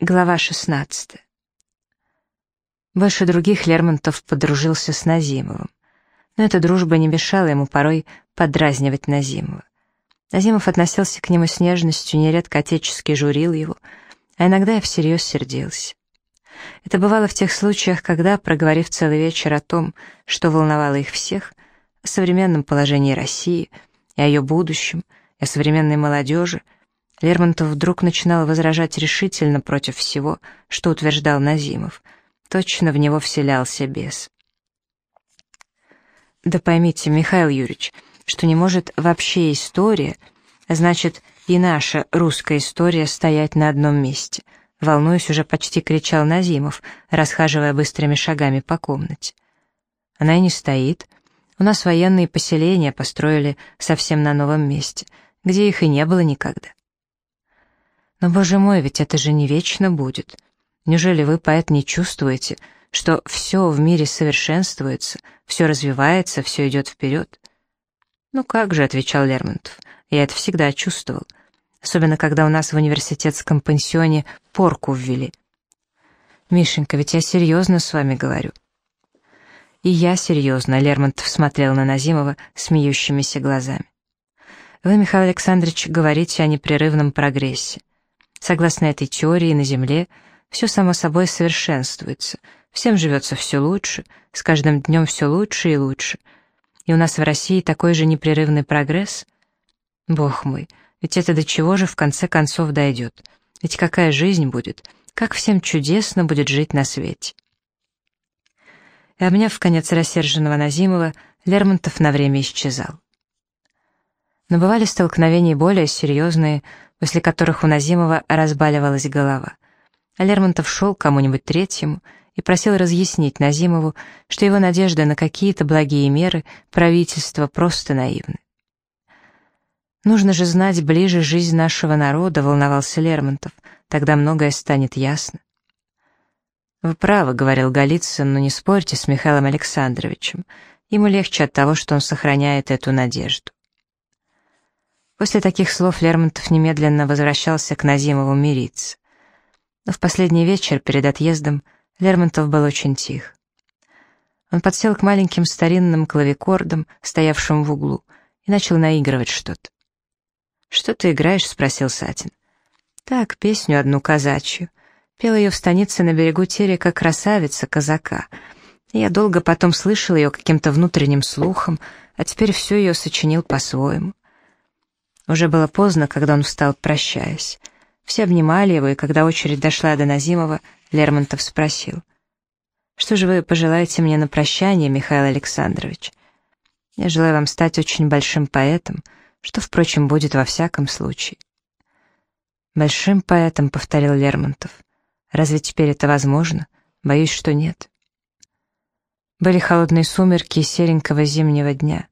Глава 16. Больше других Лермонтов подружился с Назимовым. Но эта дружба не мешала ему порой подразнивать Назимова. Назимов относился к нему с нежностью, нередко отечески журил его, а иногда и всерьез сердился. Это бывало в тех случаях, когда, проговорив целый вечер о том, что волновало их всех, о современном положении России и о ее будущем, и о современной молодежи, Лермонтов вдруг начинал возражать решительно против всего, что утверждал Назимов. Точно в него вселялся бес. Да поймите, Михаил Юрьевич, что не может вообще история, значит и наша русская история стоять на одном месте. Волнуясь, уже почти кричал Назимов, расхаживая быстрыми шагами по комнате. Она и не стоит. У нас военные поселения построили совсем на новом месте, где их и не было никогда. Но, боже мой, ведь это же не вечно будет. Неужели вы, поэт, не чувствуете, что все в мире совершенствуется, все развивается, все идет вперед? «Ну как же», — отвечал Лермонтов, — «я это всегда чувствовал, особенно когда у нас в университетском пансионе порку ввели». «Мишенька, ведь я серьезно с вами говорю». «И я серьезно», — Лермонтов смотрел на Назимова смеющимися глазами. «Вы, Михаил Александрович, говорите о непрерывном прогрессе. Согласно этой теории, на Земле все само собой совершенствуется, всем живется все лучше, с каждым днем все лучше и лучше. И у нас в России такой же непрерывный прогресс? Бог мой, ведь это до чего же в конце концов дойдет? Ведь какая жизнь будет? Как всем чудесно будет жить на свете? И обняв конец рассерженного Назимова, Лермонтов на время исчезал. Но бывали столкновения более серьезные, после которых у Назимова разбаливалась голова. А Лермонтов шел кому-нибудь третьему и просил разъяснить Назимову, что его надежды на какие-то благие меры правительства просто наивны. «Нужно же знать ближе жизнь нашего народа», — волновался Лермонтов, «тогда многое станет ясно». «Вы правы», — говорил Голицын, — «но не спорьте с Михаилом Александровичем. Ему легче от того, что он сохраняет эту надежду». После таких слов Лермонтов немедленно возвращался к Назимову мириться. Но в последний вечер перед отъездом Лермонтов был очень тих. Он подсел к маленьким старинным клавикордам, стоявшим в углу, и начал наигрывать что-то. «Что ты играешь?» — спросил Сатин. «Так, песню одну казачью. Пел ее в станице на берегу терека красавица казака. Я долго потом слышал ее каким-то внутренним слухом, а теперь все ее сочинил по-своему. Уже было поздно, когда он встал, прощаясь. Все обнимали его, и когда очередь дошла до Назимова, Лермонтов спросил. «Что же вы пожелаете мне на прощание, Михаил Александрович? Я желаю вам стать очень большим поэтом, что, впрочем, будет во всяком случае». «Большим поэтом», — повторил Лермонтов. «Разве теперь это возможно? Боюсь, что нет». Были холодные сумерки серенького зимнего дня.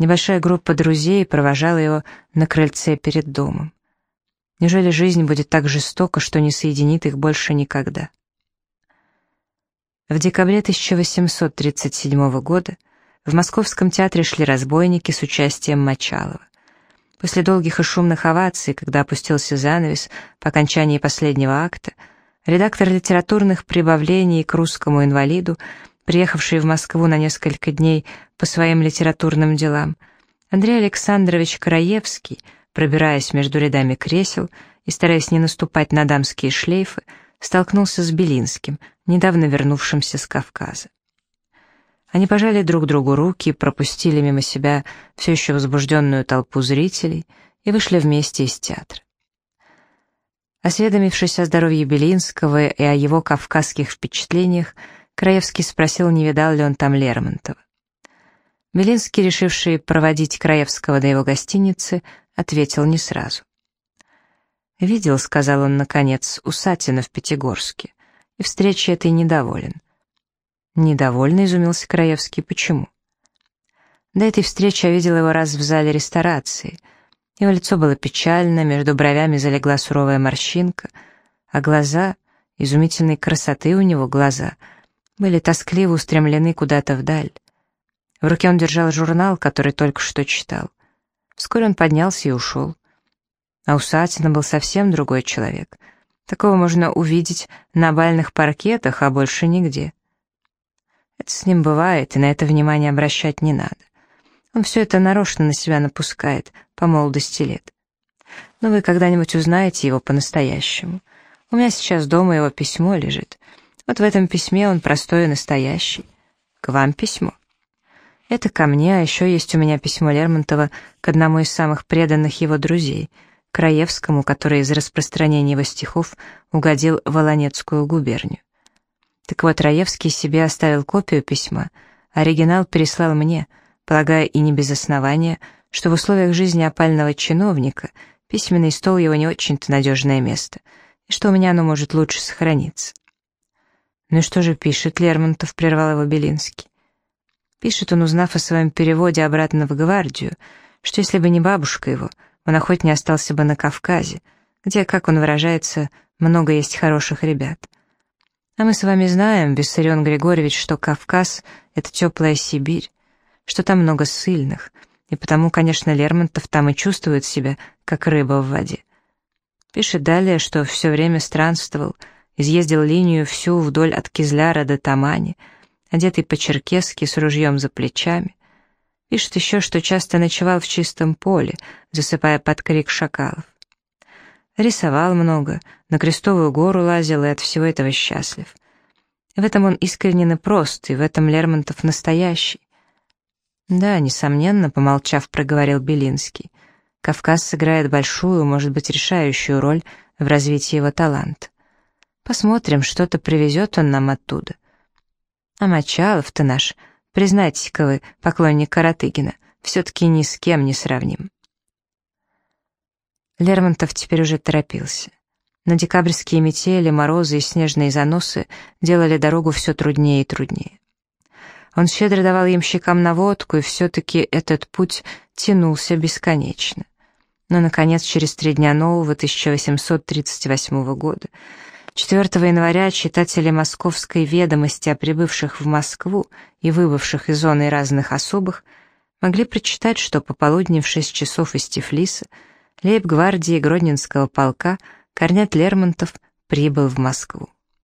Небольшая группа друзей провожала его на крыльце перед домом. Неужели жизнь будет так жестока, что не соединит их больше никогда? В декабре 1837 года в Московском театре шли разбойники с участием Мочалова. После долгих и шумных оваций, когда опустился занавес по окончании последнего акта, редактор литературных прибавлений к русскому инвалиду приехавший в Москву на несколько дней по своим литературным делам, Андрей Александрович Краевский, пробираясь между рядами кресел и стараясь не наступать на дамские шлейфы, столкнулся с Белинским, недавно вернувшимся с Кавказа. Они пожали друг другу руки, пропустили мимо себя все еще возбужденную толпу зрителей и вышли вместе из театра. Осведомившись о здоровье Белинского и о его кавказских впечатлениях, Краевский спросил, не видал ли он там Лермонтова. Белинский, решивший проводить Краевского до его гостиницы, ответил не сразу. «Видел», — сказал он наконец, — «у Сатина в Пятигорске, и встрече этой недоволен». «Недовольно», — изумился Краевский, — «почему?» До этой встречи я видел его раз в зале ресторации. Его лицо было печально, между бровями залегла суровая морщинка, а глаза, изумительной красоты у него глаза — были тоскливо устремлены куда-то вдаль. В руке он держал журнал, который только что читал. Вскоре он поднялся и ушел. А у Сатина был совсем другой человек. Такого можно увидеть на бальных паркетах, а больше нигде. Это с ним бывает, и на это внимание обращать не надо. Он все это нарочно на себя напускает, по молодости лет. Но вы когда-нибудь узнаете его по-настоящему. У меня сейчас дома его письмо лежит. Вот в этом письме он простой и настоящий. К вам письмо. Это ко мне, а еще есть у меня письмо Лермонтова к одному из самых преданных его друзей, Краевскому, который из распространения его стихов угодил в Волонецкую губернию. Так вот, Раевский себе оставил копию письма, оригинал переслал мне, полагая и не без основания, что в условиях жизни опального чиновника письменный стол его не очень-то надежное место, и что у меня оно может лучше сохраниться. «Ну и что же пишет Лермонтов?» — прервал его Белинский. Пишет он, узнав о своем переводе обратно в гвардию, что если бы не бабушка его, он охоть не остался бы на Кавказе, где, как он выражается, много есть хороших ребят. А мы с вами знаем, Виссарион Григорьевич, что Кавказ — это теплая Сибирь, что там много сильных, и потому, конечно, Лермонтов там и чувствует себя, как рыба в воде. Пишет далее, что все время странствовал, изъездил линию всю вдоль от Кизляра до Тамани — одетый по-черкесски с ружьем за плечами. Пишет еще, что часто ночевал в чистом поле, засыпая под крик шакалов. Рисовал много, на Крестовую гору лазил и от всего этого счастлив. В этом он искренен и прост, и в этом Лермонтов настоящий. Да, несомненно, помолчав, проговорил Белинский. Кавказ сыграет большую, может быть, решающую роль в развитии его таланта. Посмотрим, что-то привезет он нам оттуда. А Мочалов-то наш, признайтесь-ка вы, поклонник Каратыгина, все-таки ни с кем не сравним. Лермонтов теперь уже торопился. Но декабрьские метели, морозы и снежные заносы делали дорогу все труднее и труднее. Он щедро давал ямщикам наводку, и все-таки этот путь тянулся бесконечно. Но, наконец, через три дня нового 1838 года 4 января читатели «Московской ведомости» о прибывших в Москву и выбывших из зоны разных особых могли прочитать, что пополудни в 6 часов из Тифлиса лейб-гвардии Гродненского полка Корнет Лермонтов прибыл в Москву.